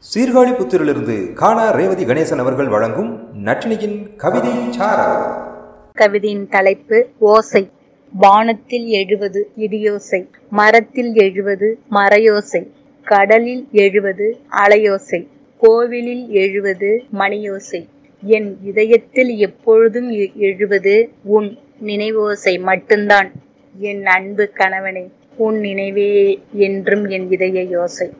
சீர்காழி புத்திரிலிருந்து காணா ரேவதி கணேசன் அவர்கள் வழங்கும் நட்டினியின் கவிதை கவிதையின் தலைப்பு ஓசை. வானத்தில் எழுவது இடியோசை மரத்தில் எழுவது மறையோசை கடலில் எழுவது அலையோசை கோவிலில் எழுவது மணியோசை. என் இதயத்தில் எப்பொழுதும் எ- எழுவது உன் நினைவோசை மட்டும்தான். என் அன்பு கணவனே உன் நினைவே என்றும் என் இதய யோசை.